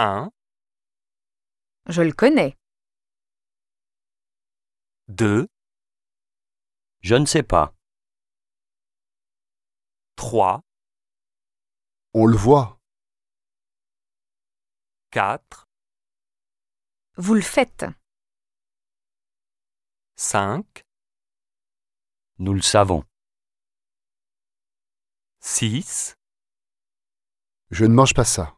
1, Je le connais. 2, Je ne sais pas. 3, On le voit. 4, Vous le faites. 5, Nous le savons. 6, Je ne mange pas ça.